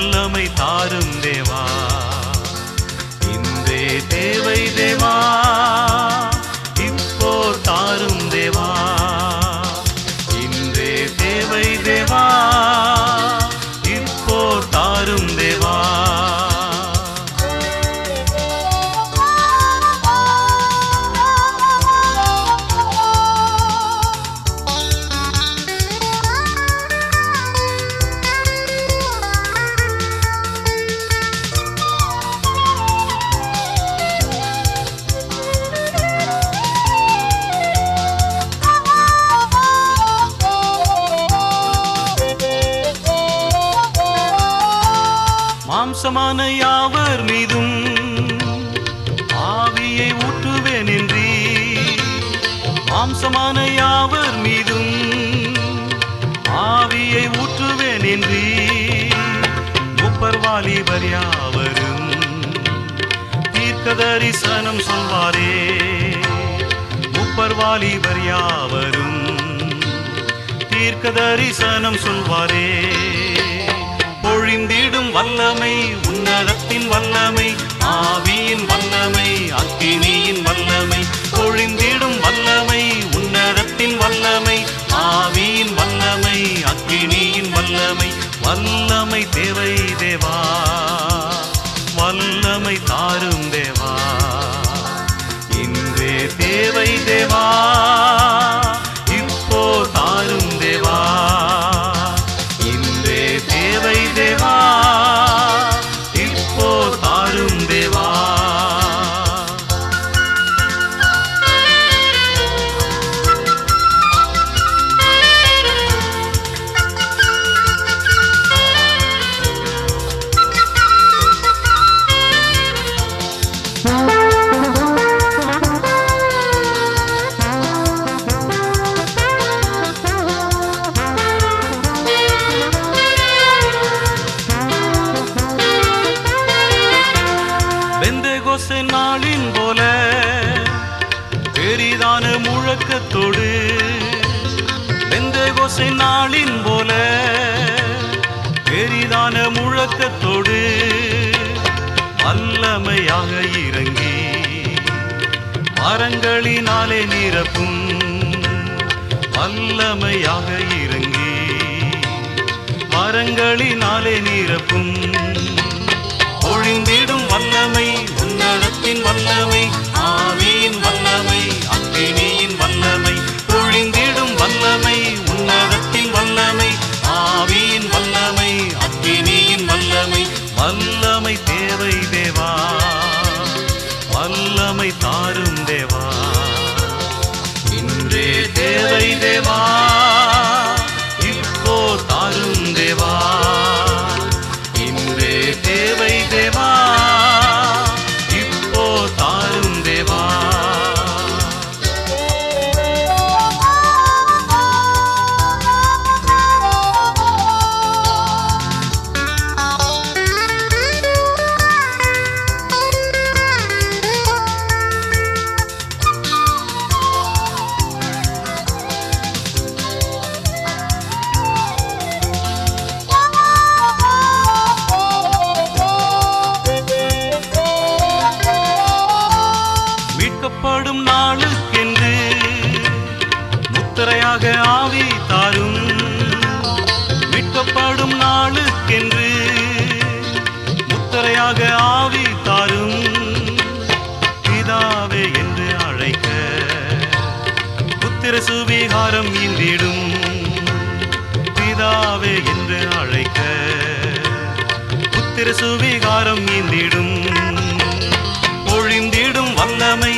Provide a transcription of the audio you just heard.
வல்லமை தாரும் தேவா. இன்றே தேவை தேவா. இப்போ தாரும் தேவா. இன்றே தேவை தேவா. மாம்சமான யாவர் மீதும் ஆவியை ஊற்றுவேன் என்றீ மாம்சமான யாவர் மீதும் ஆவியை ஊற்றுவேன் என்றீ முப்பர் வாலிபர் யாவரும் தீர்க்கதரிசனம் சொல்வாரே. முப்பர் வாலிபர் யாவரும் தீர்க்கதரிசனம் சொல்வாரே. வல்லமை உன்னதத்தின் வல்லமை ஆவியின் வல்லமை அக்கினியின் வல்லமை பொழிந்திடும் வல்லமை உன்னதத்தின் வல்லமை ஆவியின் வல்லமை அக்கினியின் வல்லமை வல்லமை தேவை தேவா வல்லமை தாரும் தேவா இன்றே தேவை தேவா. பெந்தகோச நாளின் போல பெரிதான முழக்கத்தோடு பெந்தகோசை நாளின் போல பெரிதான முழக்கத்தோடு வல்லமையாக இறங்கி மரங்களினாலே நிரப்பும் வல்லமையாக இறங்கி மரங்களினாலே நிரப்பும். ஒழிந்திடும் வல்லமை உன்னதத்தின் வல்லமை ஆவியின் வல்லமை அக்கினியின் வல்லமை பொழிந்திடும் வல்லமை உன்னதத்தின் வல்லமை ஆவியின் வல்லமை அக்கினியின் வல்லமை. வல்லமை தேவை தேவா வல்லமை தாரும் தேவா. இன்றே தேவை தேவா. மீட்கப்படும் நாளுக்கென்று முத்திரையாக ஆவி தாரும். மீட்கப்படும் நாளுக்கென்று முத்திரையாக ஆவி தாரும். பிதாவே என்று அழைக்க புத்திர சுவிகாரம் இன்றிடும் பிதாவே என்று அழைக்க புத்திர சுவிகாரம் இன்றிடும் ஒழிந்திடும் வல்லமை